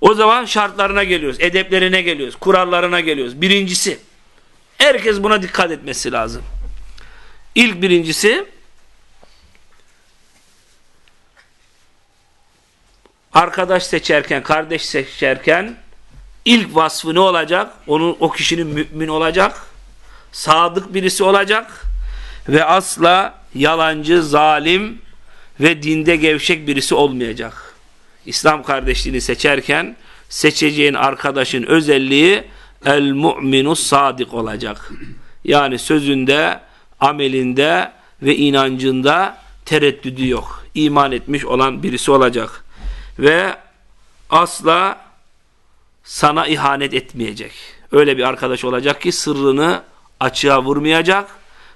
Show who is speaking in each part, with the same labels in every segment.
Speaker 1: O zaman şartlarına geliyoruz, edeplerine geliyoruz, kurallarına geliyoruz. Birincisi, herkes buna dikkat etmesi lazım. İlk birincisi, arkadaş seçerken, kardeş seçerken ilk vasfı ne olacak? Onun, o kişinin mümin olacak, sadık birisi olacak ve asla yalancı, zalim ve dinde gevşek birisi olmayacak. İslam kardeşliğini seçerken seçeceğin arkadaşın özelliği el mu'minus sadık olacak. Yani sözünde, amelinde ve inancında tereddüdü yok. İman etmiş olan birisi olacak. Ve asla sana ihanet etmeyecek. Öyle bir arkadaş olacak ki sırrını açığa vurmayacak.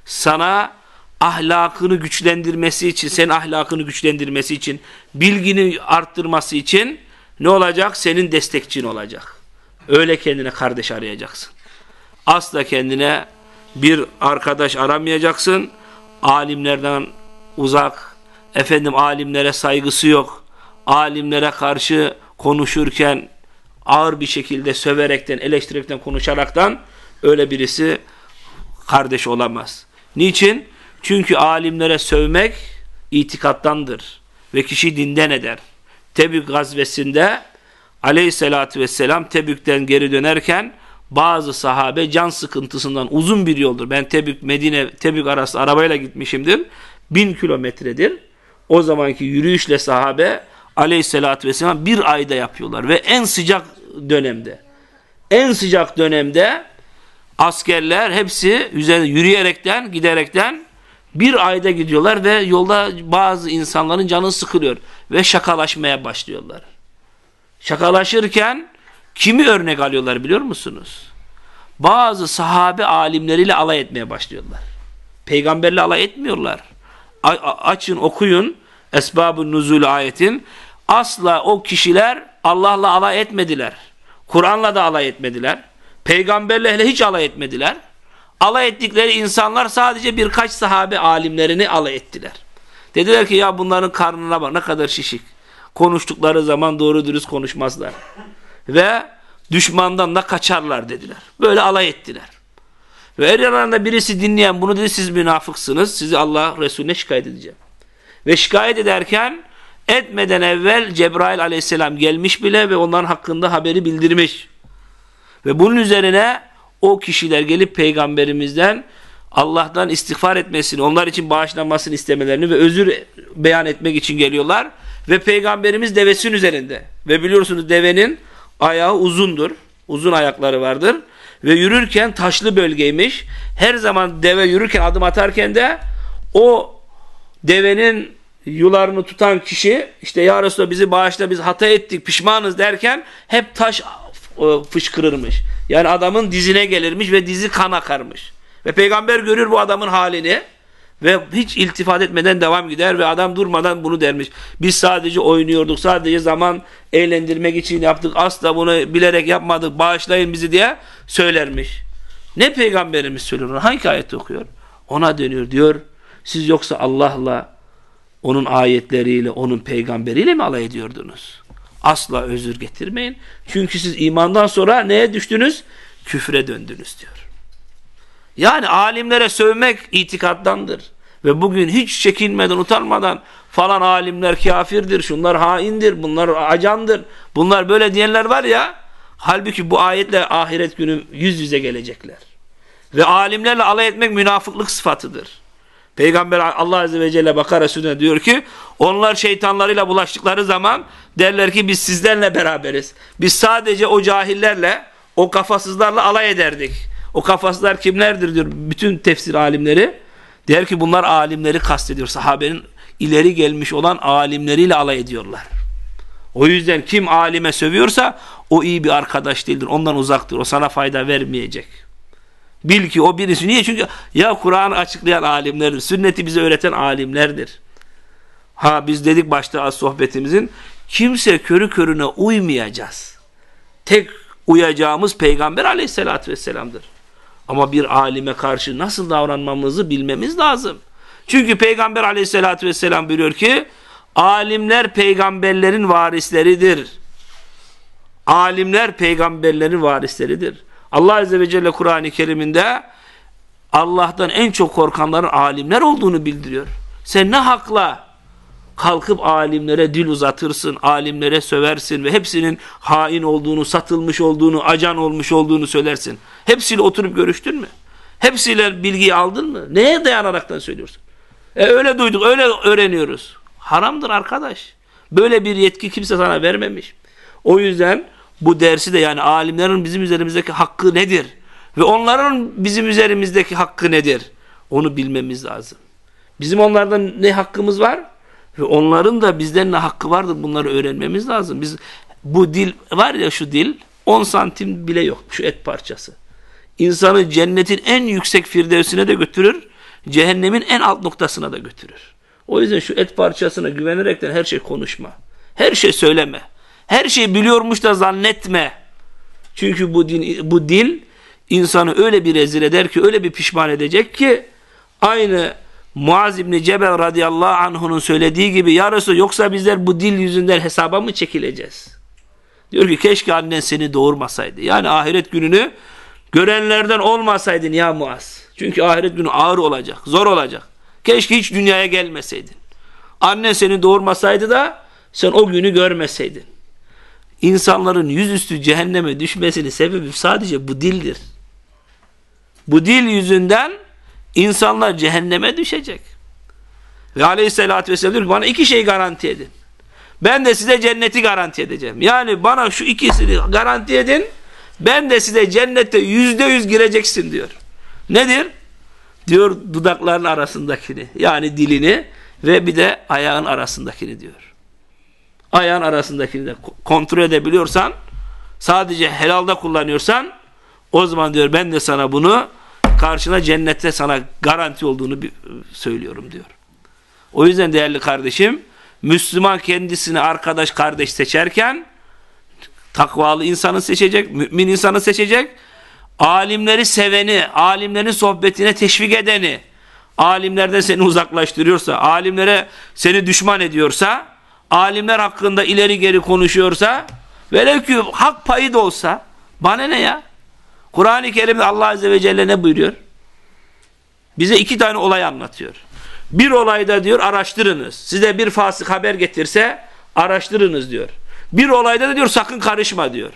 Speaker 1: Sana ahlakını güçlendirmesi için, senin ahlakını güçlendirmesi için, bilgini arttırması için ne olacak? Senin destekçin olacak. Öyle kendine kardeş arayacaksın. Asla kendine bir arkadaş aramayacaksın. Alimlerden uzak, efendim alimlere saygısı yok. Alimlere karşı konuşurken ağır bir şekilde söverekten, eleştirerekten, konuşaraktan öyle birisi kardeş olamaz. Niçin? Çünkü alimlere sövmek itikattandır ve kişi dinden eder. Tebük gazvesinde aleyhissalatü vesselam Tebük'ten geri dönerken bazı sahabe can sıkıntısından uzun bir yoldur. Ben Tebük, Medine, Tebük arası arabayla gitmişimdir. Bin kilometredir. O zamanki yürüyüşle sahabe aleyhissalatü vesselam bir ayda yapıyorlar ve en sıcak dönemde. En sıcak dönemde askerler hepsi üzerine yürüyerekten, giderekten bir ayda gidiyorlar ve yolda bazı insanların canı sıkılıyor ve şakalaşmaya başlıyorlar. Şakalaşırken kimi örnek alıyorlar biliyor musunuz? Bazı sahabe alimleriyle alay etmeye başlıyorlar. Peygamberle alay etmiyorlar. A açın okuyun Esbab-ı Nuzul ayetin. Asla o kişiler Allah'la alay etmediler. Kur'an'la da alay etmediler. Peygamberle hiç alay etmediler. Alay ettikleri insanlar sadece birkaç sahabe alimlerini alay ettiler. Dediler ki ya bunların karnına bak ne kadar şişik. Konuştukları zaman doğru dürüst konuşmazlar. Ve düşmandan da kaçarlar dediler. Böyle alay ettiler. Ve her yanında birisi dinleyen bunu dedi siz münafıksınız. Sizi Allah Resulüne şikayet edeceğim. Ve şikayet ederken etmeden evvel Cebrail aleyhisselam gelmiş bile ve onların hakkında haberi bildirmiş. Ve bunun üzerine o kişiler gelip peygamberimizden Allah'tan istiğfar etmesini, onlar için bağışlanmasını istemelerini ve özür beyan etmek için geliyorlar. Ve peygamberimiz devesin üzerinde. Ve biliyorsunuz devenin ayağı uzundur. Uzun ayakları vardır. Ve yürürken taşlı bölgeymiş. Her zaman deve yürürken adım atarken de o devenin yularını tutan kişi işte ya Resulallah bizi bağışla biz hata ettik pişmanız derken hep taş e, fışkırırmış. Yani adamın dizine gelirmiş ve dizi kan akarmış. Ve peygamber görür bu adamın halini ve hiç iltifat etmeden devam gider ve adam durmadan bunu dermiş. Biz sadece oynuyorduk, sadece zaman eğlendirmek için yaptık, asla bunu bilerek yapmadık, bağışlayın bizi diye söylermiş. Ne peygamberimiz söylüyor? Hangi ayet okuyor? Ona dönüyor diyor. Siz yoksa Allah'la, onun ayetleriyle, onun peygamberiyle mi alay ediyordunuz? Asla özür getirmeyin. Çünkü siz imandan sonra neye düştünüz? Küfre döndünüz diyor. Yani alimlere sövmek itikattandır. Ve bugün hiç çekinmeden, utanmadan falan alimler kafirdir, şunlar haindir, bunlar acandır, bunlar böyle diyenler var ya, halbuki bu ayetle ahiret günü yüz yüze gelecekler. Ve alimlerle alay etmek münafıklık sıfatıdır. Peygamber Allah Azze ve Celle Bakara Resulüne diyor ki onlar şeytanlarıyla bulaştıkları zaman derler ki biz sizlerle beraberiz. Biz sadece o cahillerle o kafasızlarla alay ederdik. O kafasızlar kimlerdir diyor bütün tefsir alimleri. Der ki bunlar alimleri kastediyor. Sahabenin ileri gelmiş olan alimleriyle alay ediyorlar. O yüzden kim alime sövüyorsa o iyi bir arkadaş değildir. Ondan uzaktır. O sana fayda vermeyecek. Bil ki o birisi. Niye? Çünkü ya Kur'an'ı açıklayan alimlerdir. Sünneti bize öğreten alimlerdir. Ha biz dedik başta az sohbetimizin kimse körü körüne uymayacağız. Tek uyacağımız peygamber aleyhissalatü vesselam'dır. Ama bir alime karşı nasıl davranmamızı bilmemiz lazım. Çünkü peygamber aleyhissalatü vesselam buyuruyor ki alimler peygamberlerin varisleridir. Alimler peygamberlerin varisleridir. Allah Azze ve Celle Kur'an-ı Kerim'inde Allah'tan en çok korkanların alimler olduğunu bildiriyor. Sen ne hakla kalkıp alimlere dil uzatırsın, alimlere söversin ve hepsinin hain olduğunu, satılmış olduğunu, acan olmuş olduğunu söylersin. Hepsiyle oturup görüştün mü? Hepsiyle bilgiyi aldın mı? Neye dayanaraktan söylüyorsun? E öyle duyduk, öyle öğreniyoruz. Haramdır arkadaş. Böyle bir yetki kimse sana vermemiş. O yüzden bu dersi de yani alimlerin bizim üzerimizdeki hakkı nedir? Ve onların bizim üzerimizdeki hakkı nedir? Onu bilmemiz lazım. Bizim onlardan ne hakkımız var? Ve onların da bizden ne hakkı vardır bunları öğrenmemiz lazım. Biz bu dil var ya şu dil 10 santim bile yok şu et parçası. İnsanı cennetin en yüksek firdevsine de götürür, cehennemin en alt noktasına da götürür. O yüzden şu et parçasına güvenerekten her şey konuşma. Her şey söyleme. Her şeyi biliyormuş da zannetme. Çünkü bu, din, bu dil insanı öyle bir rezil eder ki, öyle bir pişman edecek ki aynı Muaz İbni Cebel radıyallahu anh'unun söylediği gibi ya yoksa bizler bu dil yüzünden hesaba mı çekileceğiz? Diyor ki keşke annen seni doğurmasaydı. Yani ahiret gününü görenlerden olmasaydın ya Muaz. Çünkü ahiret günü ağır olacak, zor olacak. Keşke hiç dünyaya gelmeseydin. Annen seni doğurmasaydı da sen o günü görmeseydin. İnsanların yüzüstü cehenneme düşmesinin sebebi sadece bu dildir. Bu dil yüzünden insanlar cehenneme düşecek. Ve aleyhissalatü vesselam diyor bana iki şey garanti edin. Ben de size cenneti garanti edeceğim. Yani bana şu ikisini garanti edin. Ben de size cennette yüzde yüz gireceksin diyor. Nedir? Diyor dudakların arasındakini. Yani dilini ve bir de ayağın arasındakini diyor. Ayağın arasındakini de kontrol edebiliyorsan sadece helalda kullanıyorsan o zaman diyor ben de sana bunu karşına cennette sana garanti olduğunu söylüyorum diyor. O yüzden değerli kardeşim Müslüman kendisini arkadaş kardeş seçerken takvalı insanı seçecek, mümin insanı seçecek, alimleri seveni, alimlerin sohbetine teşvik edeni, alimlerden seni uzaklaştırıyorsa, alimlere seni düşman ediyorsa, alimler hakkında ileri geri konuşuyorsa, velev ki hak payı da olsa, bana ne ya? Kur'an-ı Kerim'de Allah Azze ve Celle ne buyuruyor? Bize iki tane olay anlatıyor. Bir olayda diyor araştırınız. Size bir fasık haber getirse araştırınız diyor. Bir olayda da diyor sakın karışma diyor.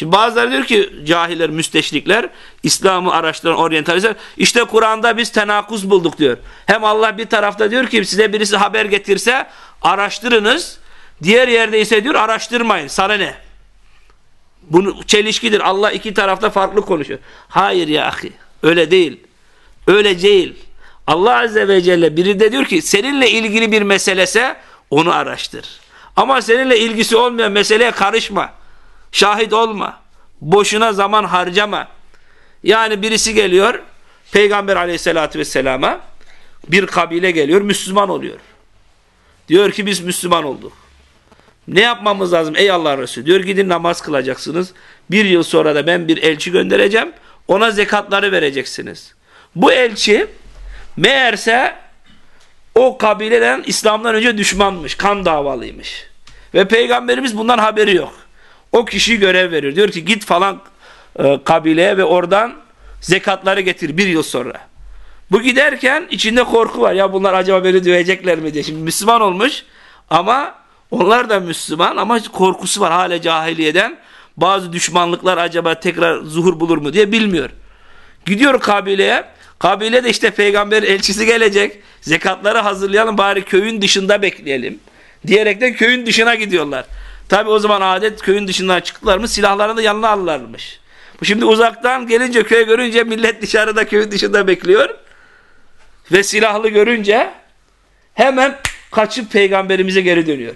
Speaker 1: Şimdi bazıları diyor ki cahiller, müsteşrikler, İslam'ı araştıran oryantalistler, işte Kur'an'da biz tenakuz bulduk diyor. Hem Allah bir tarafta diyor ki size birisi haber getirse araştırınız, diğer yerde ise diyor araştırmayın, sana ne? Bunu çelişkidir. Allah iki tarafta farklı konuşuyor. Hayır ya ahi. Öyle değil. Öyle değil. Allah Azze ve Celle biri de diyor ki seninle ilgili bir meselese onu araştır. Ama seninle ilgisi olmayan meseleye karışma. Şahit olma. Boşuna zaman harcama. Yani birisi geliyor Peygamber aleyhissalatü vesselama bir kabile geliyor Müslüman oluyor. Diyor ki biz Müslüman olduk. Ne yapmamız lazım ey Allah Resulü? Diyor gidin namaz kılacaksınız. Bir yıl sonra da ben bir elçi göndereceğim. Ona zekatları vereceksiniz. Bu elçi meğerse o kabileden İslam'dan önce düşmanmış. Kan davalıymış. Ve peygamberimiz bundan haberi yok. O kişiyi görev verir. Diyor ki git falan e, kabileye ve oradan zekatları getir bir yıl sonra. Bu giderken içinde korku var. Ya bunlar acaba beni dövecekler mi diye. Şimdi Müslüman olmuş ama onlar da Müslüman ama korkusu var hala cahiliyeden. Bazı düşmanlıklar acaba tekrar zuhur bulur mu diye bilmiyor. Gidiyor kabileye. Kabile de işte peygamber elçisi gelecek. Zekatları hazırlayalım bari köyün dışında bekleyelim. Diyerekten köyün dışına gidiyorlar. Tabi o zaman adet köyün dışından çıktılar mı silahlarını da yanına alırlarmış. Bu şimdi uzaktan gelince köye görünce millet dışarıda köyün dışında bekliyor. Ve silahlı görünce hemen kaçıp peygamberimize geri dönüyor.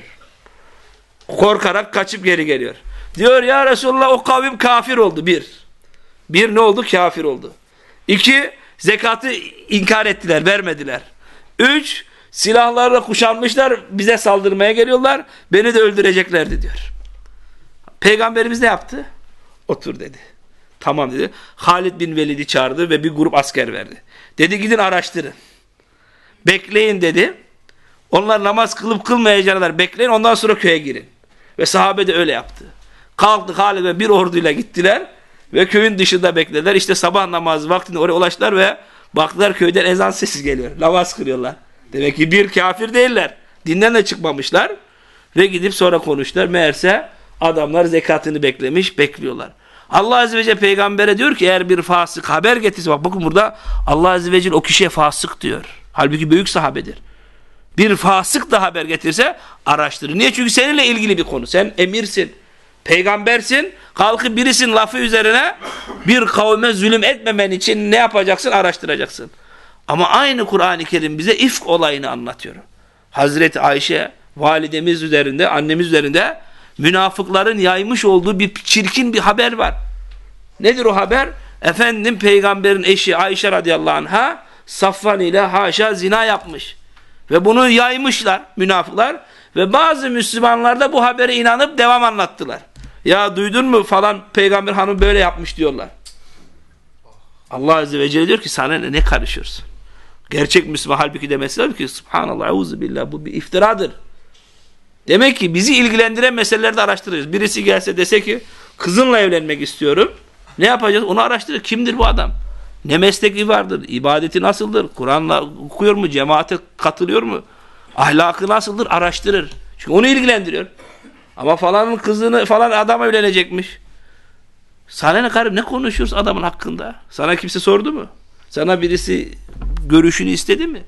Speaker 1: Korkarak kaçıp geri geliyor. Diyor ya Resulullah o kavim kafir oldu bir. Bir ne oldu? Kafir oldu. İki zekatı inkar ettiler, vermediler. Üç silahlarla kuşanmışlar bize saldırmaya geliyorlar. Beni de öldüreceklerdi diyor. Peygamberimiz ne yaptı? Otur dedi. Tamam dedi. Halid bin Velid'i çağırdı ve bir grup asker verdi. Dedi gidin araştırın. Bekleyin dedi. Onlar namaz kılıp kılmayacaklar bekleyin ondan sonra köye girin. Ve sahabe de öyle yaptı. Kalktı Halid ve bir orduyla gittiler ve köyün dışında beklediler. İşte sabah namazı vaktinde oraya ulaştılar ve baktılar köyden ezan sesi geliyor. Namaz kırıyorlar. Demek ki bir kafir değiller. Dinden de çıkmamışlar. Ve gidip sonra konuştular. Meğerse adamlar zekatını beklemiş, bekliyorlar. Allah Azze ve Celle peygambere diyor ki eğer bir fasık haber getirse bak bakın burada Allah Azze ve Celle o kişiye fasık diyor. Halbuki büyük sahabedir. Bir fasık da haber getirse araştırır. Niye? Çünkü seninle ilgili bir konu. Sen emirsin, peygambersin. Kalkıp birisin lafı üzerine bir kavme zulüm etmemen için ne yapacaksın? Araştıracaksın. Ama aynı Kur'an-ı Kerim bize ifk olayını anlatıyor. Hazreti Ayşe validemiz üzerinde, annemiz üzerinde münafıkların yaymış olduğu bir çirkin bir haber var. Nedir o haber? Efendim peygamberin eşi Ayşe radıyallahu anh'a Safvan ile haşa zina yapmış. Ve bunu yaymışlar münafıklar. Ve bazı Müslümanlar da bu habere inanıp devam anlattılar. Ya duydun mu falan peygamber hanım böyle yapmış diyorlar. Allah Azze ve Celle diyor ki sana ne, karışıyorsun? Gerçek Müslüman halbuki demesi lazım ki Subhanallah, billah bu bir iftiradır. Demek ki bizi ilgilendiren meseleleri de araştırırız. Birisi gelse dese ki kızınla evlenmek istiyorum. Ne yapacağız? Onu araştırır. Kimdir bu adam? Ne mesleki vardır? İbadeti nasıldır? Kur'an'la okuyor mu? Cemaate katılıyor mu? Ahlakı nasıldır? Araştırır. Çünkü onu ilgilendiriyor. Ama falanın kızını falan adam evlenecekmiş. Sana ne karım ne konuşuyoruz adamın hakkında? Sana kimse sordu mu? Sana birisi görüşünü istedi mi?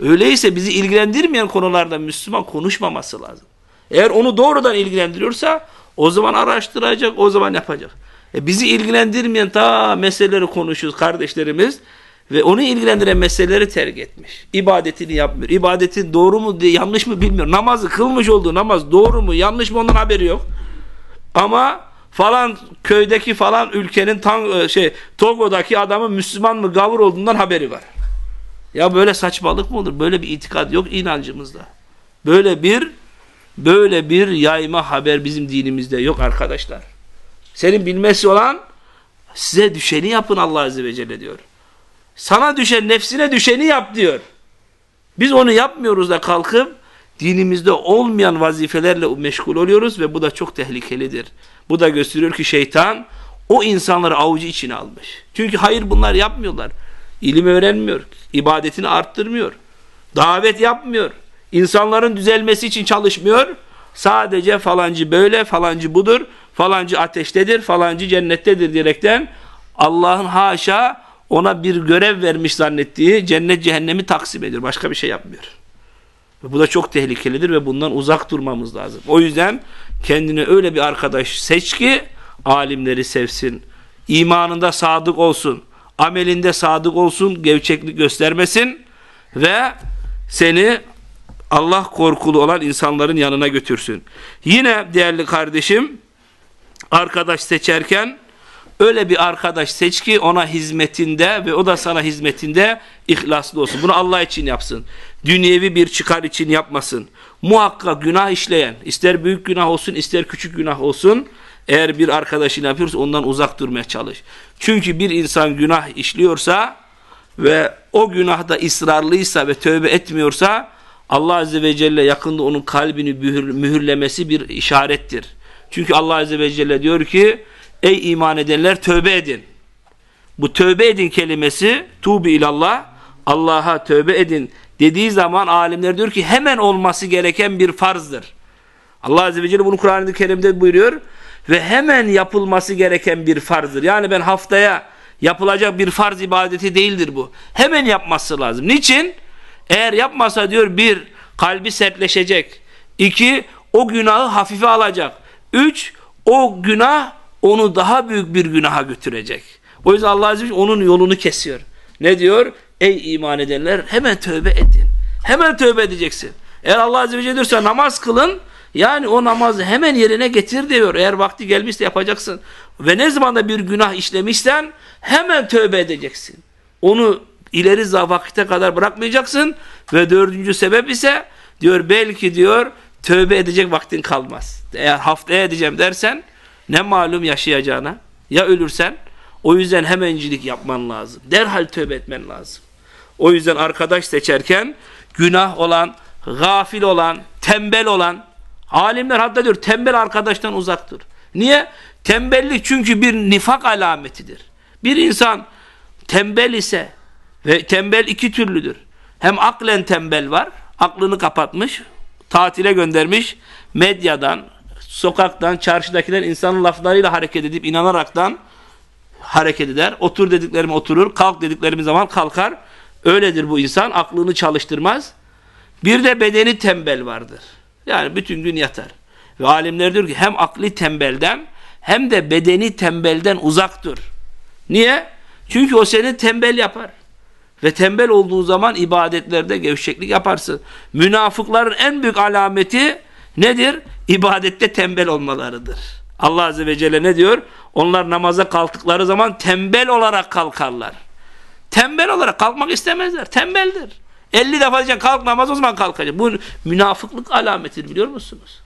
Speaker 1: Öyleyse bizi ilgilendirmeyen konularda Müslüman konuşmaması lazım. Eğer onu doğrudan ilgilendiriyorsa o zaman araştıracak, o zaman yapacak. E bizi ilgilendirmeyen ta meseleleri konuşuyoruz kardeşlerimiz ve onu ilgilendiren meseleleri terk etmiş. İbadetini yapmıyor. İbadetin doğru mu yanlış mı bilmiyor. Namazı kılmış olduğu namaz doğru mu yanlış mı ondan haberi yok. Ama falan köydeki falan ülkenin tam e, şey Togo'daki adamın Müslüman mı gavur olduğundan haberi var. Ya böyle saçmalık mı olur? Böyle bir itikad yok inancımızda. Böyle bir böyle bir yayma haber bizim dinimizde yok arkadaşlar. Senin bilmesi olan size düşeni yapın Allah Azze ve Celle diyor. Sana düşen nefsine düşeni yap diyor. Biz onu yapmıyoruz da kalkıp dinimizde olmayan vazifelerle meşgul oluyoruz ve bu da çok tehlikelidir. Bu da gösteriyor ki şeytan o insanları avucu içine almış. Çünkü hayır bunlar yapmıyorlar. İlim öğrenmiyor, ibadetini arttırmıyor, davet yapmıyor, insanların düzelmesi için çalışmıyor. Sadece falancı böyle, falancı budur, falancı ateştedir, falancı cennettedir diyerekten Allah'ın haşa ona bir görev vermiş zannettiği cennet cehennemi taksim ediyor. Başka bir şey yapmıyor. Ve bu da çok tehlikelidir ve bundan uzak durmamız lazım. O yüzden kendine öyle bir arkadaş seç ki alimleri sevsin. imanında sadık olsun. Amelinde sadık olsun. Gevçeklik göstermesin. Ve seni Allah korkulu olan insanların yanına götürsün. Yine değerli kardeşim arkadaş seçerken öyle bir arkadaş seç ki ona hizmetinde ve o da sana hizmetinde ihlaslı olsun. Bunu Allah için yapsın. Dünyevi bir çıkar için yapmasın. Muhakkak günah işleyen, ister büyük günah olsun ister küçük günah olsun, eğer bir arkadaşını yapıyorsa ondan uzak durmaya çalış. Çünkü bir insan günah işliyorsa ve o günahda ısrarlıysa ve tövbe etmiyorsa Allah Azze ve Celle yakında onun kalbini mühürlemesi bir işarettir. Çünkü Allah Azze ve Celle diyor ki ey iman edenler tövbe edin. Bu tövbe edin kelimesi tubi ilallah Allah'a tövbe edin dediği zaman alimler diyor ki hemen olması gereken bir farzdır. Allah Azze ve Celle bunu Kur'an-ı Kerim'de buyuruyor ve hemen yapılması gereken bir farzdır. Yani ben haftaya yapılacak bir farz ibadeti değildir bu. Hemen yapması lazım. Niçin? Eğer yapmasa diyor bir, kalbi sertleşecek. İki, o günahı hafife alacak. Üç, o günah onu daha büyük bir günaha götürecek. O yüzden Allah Azze ve Celle onun yolunu kesiyor. Ne diyor? Ey iman edenler hemen tövbe edin. Hemen tövbe edeceksin. Eğer Allah Azze ve Celle diyorsa namaz kılın, yani o namazı hemen yerine getir diyor. Eğer vakti gelmişse yapacaksın. Ve ne zaman da bir günah işlemişsen hemen tövbe edeceksin. Onu ileri vakite kadar bırakmayacaksın. Ve dördüncü sebep ise diyor belki diyor tövbe edecek vaktin kalmaz. Eğer haftaya edeceğim dersen ne malum yaşayacağına ya ölürsen o yüzden hemencilik yapman lazım. Derhal tövbe etmen lazım. O yüzden arkadaş seçerken günah olan, gafil olan, tembel olan, alimler hatta diyor tembel arkadaştan uzak dur. Niye? Tembellik çünkü bir nifak alametidir. Bir insan tembel ise ve tembel iki türlüdür. Hem aklen tembel var, aklını kapatmış, tatile göndermiş, medyadan, sokaktan, çarşıdakiler insanın laflarıyla hareket edip inanaraktan hareket eder. Otur dediklerime oturur, kalk dediklerimiz zaman kalkar. Öyledir bu insan, aklını çalıştırmaz. Bir de bedeni tembel vardır. Yani bütün gün yatar. Ve alimler diyor ki hem akli tembelden hem de bedeni tembelden uzak dur. Niye? Çünkü o seni tembel yapar. Ve tembel olduğun zaman ibadetlerde gevşeklik yaparsın. Münafıkların en büyük alameti nedir? İbadette tembel olmalarıdır. Allah Azze ve Celle ne diyor? Onlar namaza kalktıkları zaman tembel olarak kalkarlar. Tembel olarak kalkmak istemezler. Tembeldir. 50 defa diyeceksin kalk namaz o zaman kalkacak. Bu münafıklık alametidir biliyor musunuz?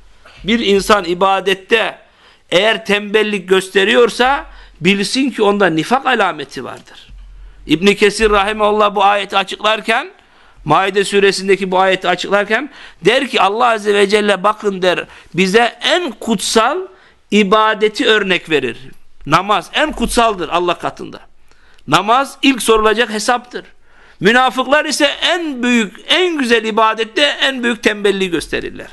Speaker 1: Bir insan ibadette eğer tembellik gösteriyorsa bilsin ki onda nifak alameti vardır. İbn Kesir rahimeullah bu ayeti açıklarken Maide suresindeki bu ayeti açıklarken der ki Allah azze ve celle bakın der bize en kutsal ibadeti örnek verir. Namaz en kutsaldır Allah katında. Namaz ilk sorulacak hesaptır. Münafıklar ise en büyük, en güzel ibadette en büyük tembelliği gösterirler.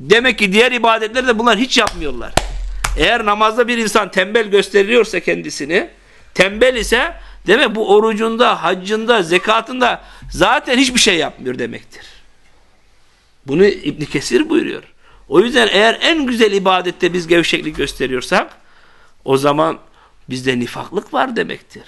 Speaker 1: Demek ki diğer ibadetlerde bunlar hiç yapmıyorlar. Eğer namazda bir insan tembel gösteriyorsa kendisini, tembel ise demek bu orucunda, haccında, zekatında zaten hiçbir şey yapmıyor demektir. Bunu İbn Kesir buyuruyor. O yüzden eğer en güzel ibadette biz gevşeklik gösteriyorsak o zaman bizde nifaklık var demektir.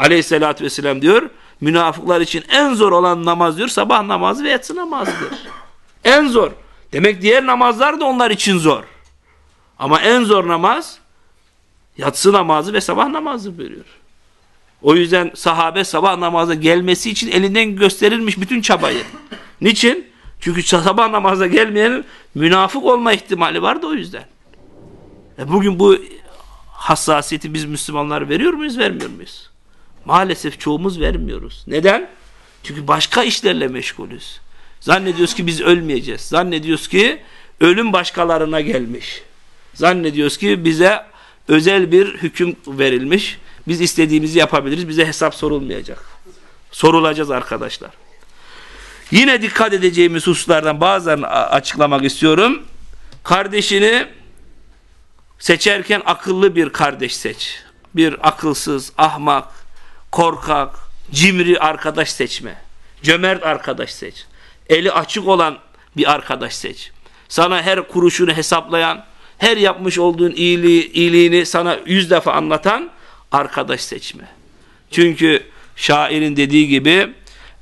Speaker 1: Aleyhissalatü vesselam diyor münafıklar için en zor olan namaz diyor sabah namazı ve yatsı namazıdır. en zor. Demek diğer namazlar da onlar için zor. Ama en zor namaz yatsı namazı ve sabah namazı buyuruyor. O yüzden sahabe sabah namaza gelmesi için elinden gösterilmiş bütün çabayı. Niçin? Çünkü sabah namaza gelmeyenin münafık olma ihtimali vardı o yüzden. E bugün bu hassasiyeti biz Müslümanlar veriyor muyuz, vermiyor muyuz? Maalesef çoğumuz vermiyoruz. Neden? Çünkü başka işlerle meşgulüz. Zannediyoruz ki biz ölmeyeceğiz. Zannediyoruz ki ölüm başkalarına gelmiş. Zannediyoruz ki bize özel bir hüküm verilmiş. Biz istediğimizi yapabiliriz. Bize hesap sorulmayacak. Sorulacağız arkadaşlar. Yine dikkat edeceğimiz hususlardan bazılarını açıklamak istiyorum. Kardeşini seçerken akıllı bir kardeş seç. Bir akılsız, ahmak, korkak, cimri arkadaş seçme. Cömert arkadaş seç. Eli açık olan bir arkadaş seç. Sana her kuruşunu hesaplayan, her yapmış olduğun iyiliği, iyiliğini sana yüz defa anlatan arkadaş seçme. Çünkü şairin dediği gibi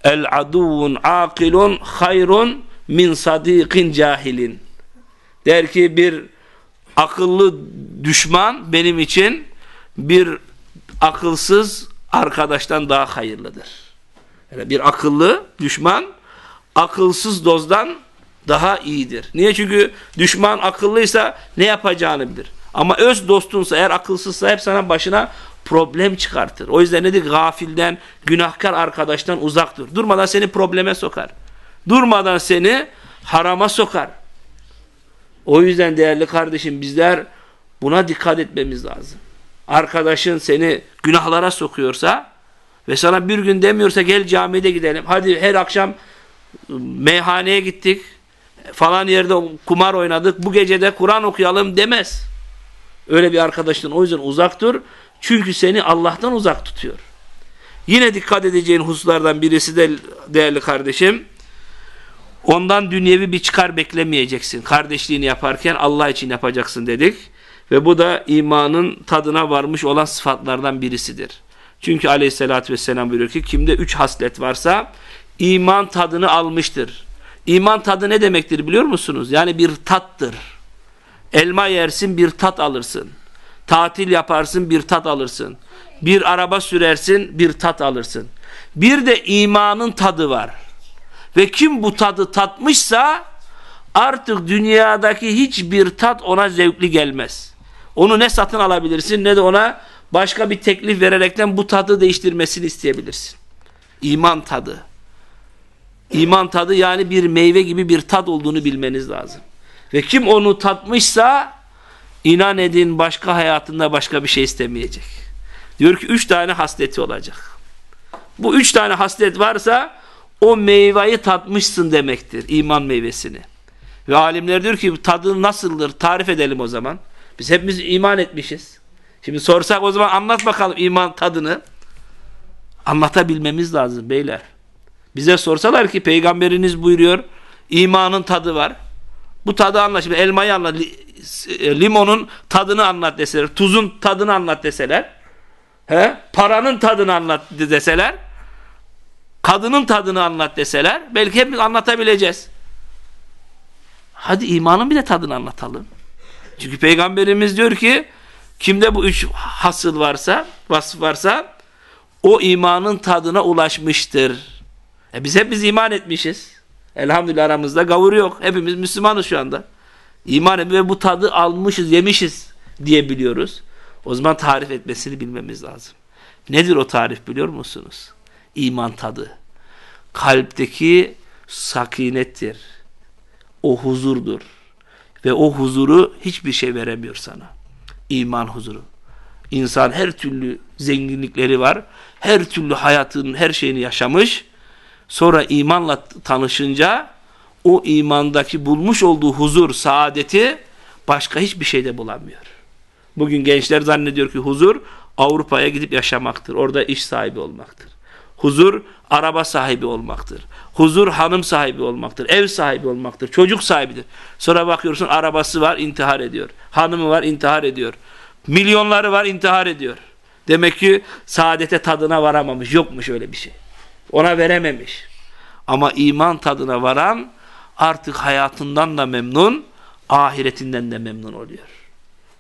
Speaker 1: el aduvun akilun hayrun min sadikin cahilin. Der ki bir akıllı düşman benim için bir akılsız arkadaştan daha hayırlıdır. Yani bir akıllı düşman akılsız dozdan daha iyidir. Niye? Çünkü düşman akıllıysa ne yapacağını bilir. Ama öz dostunsa eğer akılsızsa hep sana başına problem çıkartır. O yüzden nedir? Gafilden, günahkar arkadaştan uzak dur. Durmadan seni probleme sokar. Durmadan seni harama sokar. O yüzden değerli kardeşim bizler buna dikkat etmemiz lazım. Arkadaşın seni günahlara sokuyorsa ve sana bir gün demiyorsa gel camide gidelim. Hadi her akşam ıı, meyhaneye gittik. Falan yerde kumar oynadık. Bu gece de Kur'an okuyalım demez. Öyle bir arkadaşın o yüzden uzak dur. Çünkü seni Allah'tan uzak tutuyor. Yine dikkat edeceğin hususlardan birisi de değerli kardeşim ondan dünyevi bir çıkar beklemeyeceksin. Kardeşliğini yaparken Allah için yapacaksın dedik. Ve bu da imanın tadına varmış olan sıfatlardan birisidir. Çünkü aleyhissalatü vesselam buyuruyor ki kimde üç haslet varsa iman tadını almıştır. İman tadı ne demektir biliyor musunuz? Yani bir tattır. Elma yersin bir tat alırsın. Tatil yaparsın bir tat alırsın. Bir araba sürersin bir tat alırsın. Bir de imanın tadı var. Ve kim bu tadı tatmışsa artık dünyadaki hiçbir tat ona zevkli gelmez. Onu ne satın alabilirsin ne de ona başka bir teklif vererekten bu tadı değiştirmesini isteyebilirsin. İman tadı. İman tadı yani bir meyve gibi bir tat olduğunu bilmeniz lazım. Ve kim onu tatmışsa İnan edin başka hayatında başka bir şey istemeyecek. Diyor ki üç tane hasleti olacak. Bu üç tane haslet varsa o meyveyi tatmışsın demektir. iman meyvesini. Ve alimler diyor ki tadı nasıldır tarif edelim o zaman. Biz hepimiz iman etmişiz. Şimdi sorsak o zaman anlat bakalım iman tadını. Anlatabilmemiz lazım beyler. Bize sorsalar ki peygamberiniz buyuruyor imanın tadı var. Bu tadı anlat. Şimdi elmayı anlat. E, limonun tadını anlat deseler. Tuzun tadını anlat deseler. He? Paranın tadını anlat deseler. Kadının tadını anlat deseler. Belki hepimiz anlatabileceğiz. Hadi imanın bir de tadını anlatalım. Çünkü peygamberimiz diyor ki kimde bu üç hasıl varsa, vasıf varsa o imanın tadına ulaşmıştır. E biz hepimiz iman etmişiz. Elhamdülillah aramızda gavur yok. Hepimiz Müslümanız şu anda. İman ve bu tadı almışız, yemişiz diye biliyoruz. O zaman tarif etmesini bilmemiz lazım. Nedir o tarif biliyor musunuz? İman tadı. Kalpteki sakinettir. O huzurdur. Ve o huzuru hiçbir şey veremiyor sana. İman huzuru. İnsan her türlü zenginlikleri var. Her türlü hayatının her şeyini yaşamış. Sonra imanla tanışınca o imandaki bulmuş olduğu huzur, saadeti başka hiçbir şeyde bulamıyor. Bugün gençler zannediyor ki huzur Avrupa'ya gidip yaşamaktır. Orada iş sahibi olmaktır. Huzur araba sahibi olmaktır. Huzur hanım sahibi olmaktır. Ev sahibi olmaktır. Çocuk sahibidir. Sonra bakıyorsun arabası var intihar ediyor. Hanımı var intihar ediyor. Milyonları var intihar ediyor. Demek ki saadete tadına varamamış. Yokmuş öyle bir şey. Ona verememiş. Ama iman tadına varan artık hayatından da memnun, ahiretinden de memnun oluyor.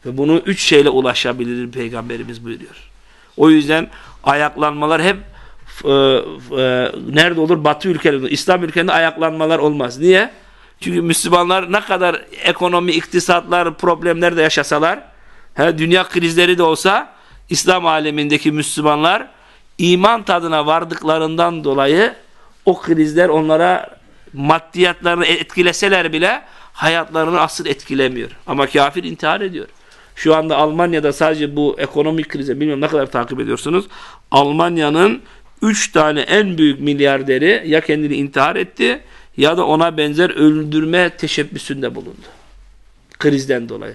Speaker 1: Ve bunu üç şeyle ulaşabilir Peygamberimiz buyuruyor. O yüzden ayaklanmalar hep e, e, nerede olur? Batı ülkelerinde, İslam ülkelerinde ayaklanmalar olmaz. Niye? Çünkü Müslümanlar ne kadar ekonomi, iktisatlar, problemler de yaşasalar, he, dünya krizleri de olsa İslam alemindeki Müslümanlar iman tadına vardıklarından dolayı o krizler onlara maddiyatlarını etkileseler bile hayatlarını asıl etkilemiyor. Ama kafir intihar ediyor. Şu anda Almanya'da sadece bu ekonomik krize bilmiyorum ne kadar takip ediyorsunuz. Almanya'nın 3 tane en büyük milyarderi ya kendini intihar etti ya da ona benzer öldürme teşebbüsünde bulundu. Krizden dolayı.